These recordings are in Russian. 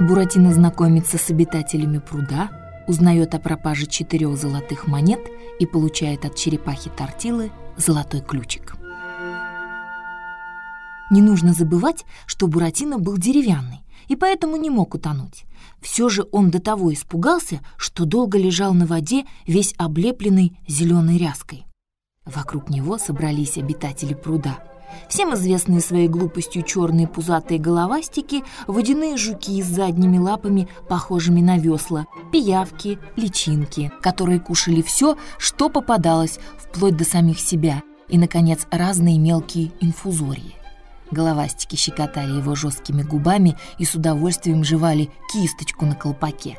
Буратино знакомится с обитателями пруда, узнает о пропаже четырех золотых монет и получает от черепахи Тортилы золотой ключик. Не нужно забывать, что Буратино был деревянный и поэтому не мог утонуть. Все же он до того испугался, что долго лежал на воде, весь облепленный зеленой ряской. Вокруг него собрались обитатели пруда. Всем известные своей глупостью черные пузатые головастики, водяные жуки с задними лапами, похожими на весла, пиявки, личинки, которые кушали все, что попадалось, вплоть до самих себя, и, наконец, разные мелкие инфузории. Головастики щекотали его жесткими губами и с удовольствием жевали кисточку на колпаке.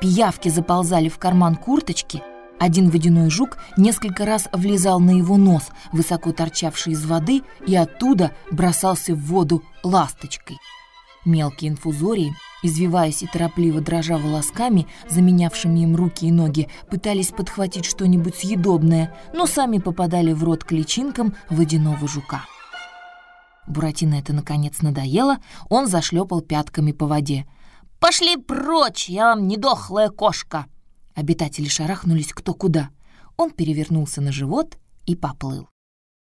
Пиявки заползали в карман курточки. Один водяной жук несколько раз влезал на его нос, высоко торчавший из воды, и оттуда бросался в воду ласточкой. Мелкие инфузории, извиваясь и торопливо дрожа волосками, заменявшими им руки и ноги, пытались подхватить что-нибудь съедобное, но сами попадали в рот к личинкам водяного жука. Буратино это, наконец, надоело, он зашлепал пятками по воде. «Пошли прочь, я вам не дохлая кошка!» Обитатели шарахнулись кто куда. Он перевернулся на живот и поплыл.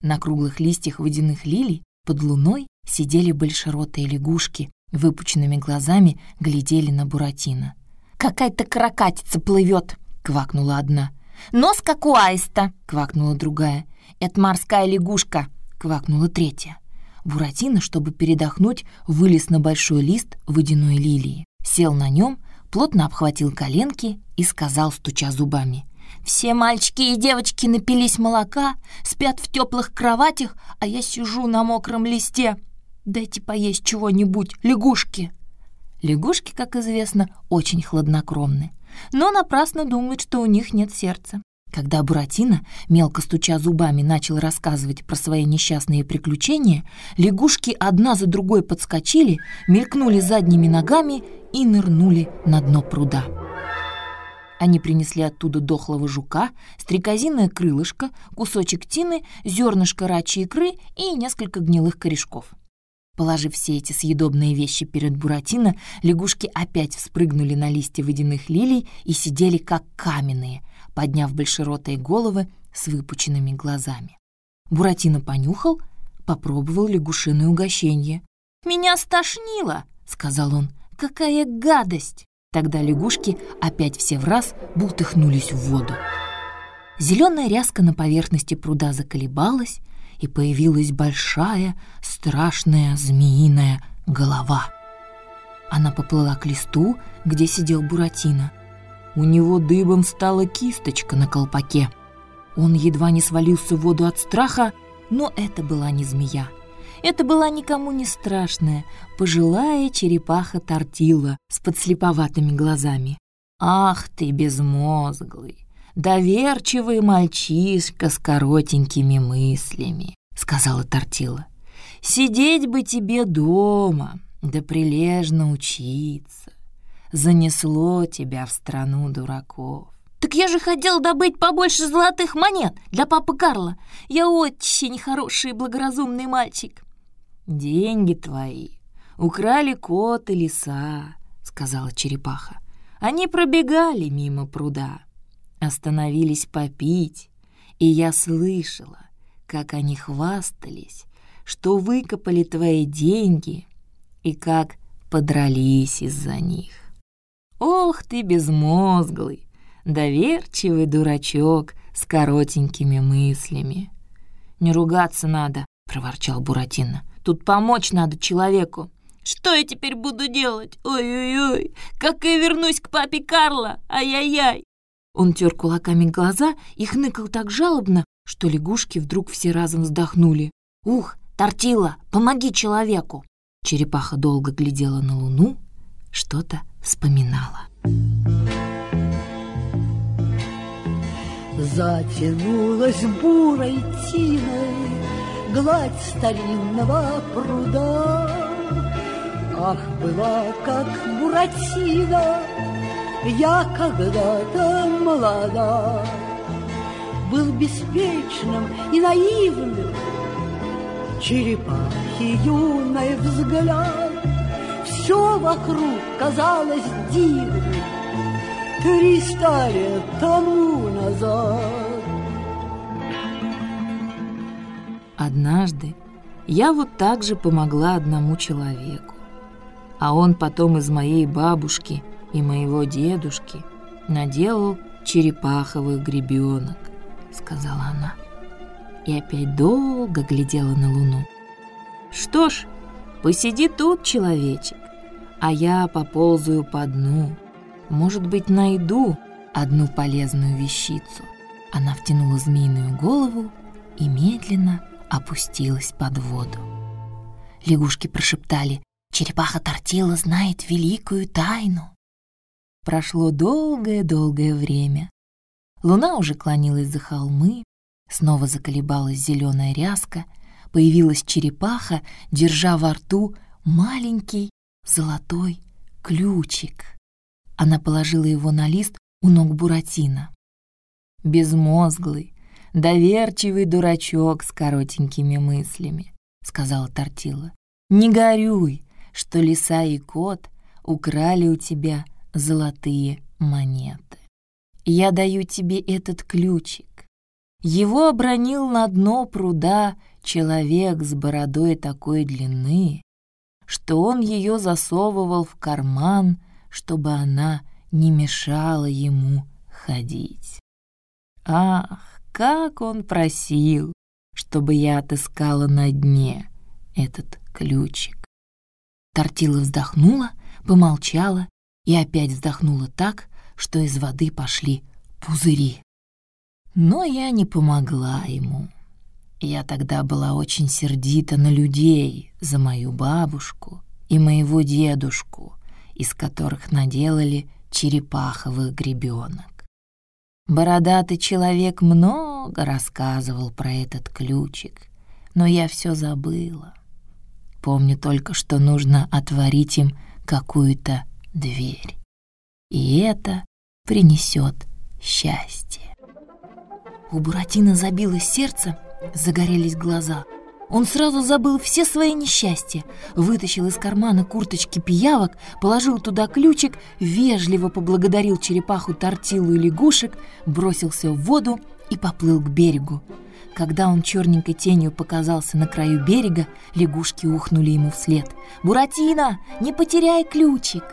На круглых листьях водяных лилий под луной сидели большеротые лягушки, выпученными глазами глядели на Буратино. «Какая-то каракатица плывет!» — квакнула одна. «Нос как у аиста!» — квакнула другая. «Это морская лягушка!» — квакнула третья. Буратино, чтобы передохнуть, вылез на большой лист водяной лилии, сел на нем, плотно обхватил коленки и сказал, стуча зубами. «Все мальчики и девочки напились молока, спят в теплых кроватях, а я сижу на мокром листе. Дайте поесть чего-нибудь, лягушки!» Лягушки, как известно, очень хладнокровны, но напрасно думают, что у них нет сердца. Когда Буратино, мелко стуча зубами, начал рассказывать про свои несчастные приключения, лягушки одна за другой подскочили, мелькнули задними ногами и нырнули на дно пруда. Они принесли оттуда дохлого жука, стрекозиное крылышко, кусочек тины, зернышко рачьей икры и несколько гнилых корешков. Положив все эти съедобные вещи перед Буратино, лягушки опять вспрыгнули на листья водяных лилий и сидели как каменные, подняв большеротые головы с выпученными глазами. Буратино понюхал, попробовал лягушиное угощение. «Меня стошнило!» — сказал он. «Какая гадость!» Тогда лягушки опять все в раз бултыхнулись в воду. Зеленая ряска на поверхности пруда заколебалась, и появилась большая, страшная змеиная голова. Она поплыла к листу, где сидел Буратино. У него дыбом стала кисточка на колпаке. Он едва не свалился в воду от страха, но это была не змея. Это была никому не страшная, пожилая черепаха Тортила с подслеповатыми глазами. «Ах ты, безмозглый, доверчивый мальчишка с коротенькими мыслями», — сказала Тортила. «Сидеть бы тебе дома, да прилежно учиться занесло тебя в страну дураков. «Так я же хотел добыть побольше золотых монет для папы Карла. Я очень хороший и благоразумный мальчик». «Деньги твои украли кот и лиса», — сказала черепаха. «Они пробегали мимо пруда, остановились попить, и я слышала, как они хвастались, что выкопали твои деньги и как подрались из-за них. Ох ты безмозглый, доверчивый дурачок с коротенькими мыслями. «Не ругаться надо», — проворчал Буратино. «Тут помочь надо человеку». «Что я теперь буду делать? Ой-ой-ой, как я вернусь к папе Карла? Ай-яй-яй!» Он тер кулаками глаза и хныкал так жалобно, что лягушки вдруг все разом вздохнули. «Ух, Тортила, помоги человеку!» Черепаха долго глядела на луну, что-то вспоминала. Затянулась бурой тиной Гладь старинного пруда. Ах, была как Буратино, Я когда-то молода. Был беспечным и наивным, Черепахи юный взгляд, Все вокруг казалось дивным Триста лет тому назад. Однажды я вот так же помогла одному человеку, а он потом из моей бабушки и моего дедушки наделал черепаховых гребенок, сказала она. И опять долго глядела на луну. Что ж, посиди тут, человечек, а я поползаю по дну. Может быть, найду одну полезную вещицу. Она втянула змеиную голову и медленно опустилась под воду. Лягушки прошептали «Черепаха Тортила знает великую тайну». Прошло долгое-долгое время. Луна уже клонилась за холмы, снова заколебалась зеленая ряска, появилась черепаха, держа во рту маленький золотой ключик. Она положила его на лист у ног Буратино. «Безмозглый, доверчивый дурачок с коротенькими мыслями», — сказала Тортила. «Не горюй, что лиса и кот украли у тебя золотые монеты. Я даю тебе этот ключик. Его обронил на дно пруда человек с бородой такой длины, что он ее засовывал в карман, чтобы она не мешала ему ходить. Ах, как он просил, чтобы я отыскала на дне этот ключик. Тортила вздохнула, помолчала и опять вздохнула так, что из воды пошли пузыри. Но я не помогла ему. Я тогда была очень сердита на людей за мою бабушку и моего дедушку, из которых наделали черепаховых гребенок. Бородатый человек много рассказывал про этот ключик, но я все забыла. Помню только, что нужно отворить им какую-то дверь. И это принесет счастье. У Буратино забилось сердце, Загорелись глаза. Он сразу забыл все свои несчастья, вытащил из кармана курточки пиявок, положил туда ключик, вежливо поблагодарил черепаху, тортилу и лягушек, бросился в воду и поплыл к берегу. Когда он черненькой тенью показался на краю берега, лягушки ухнули ему вслед. «Буратино, не потеряй ключик!»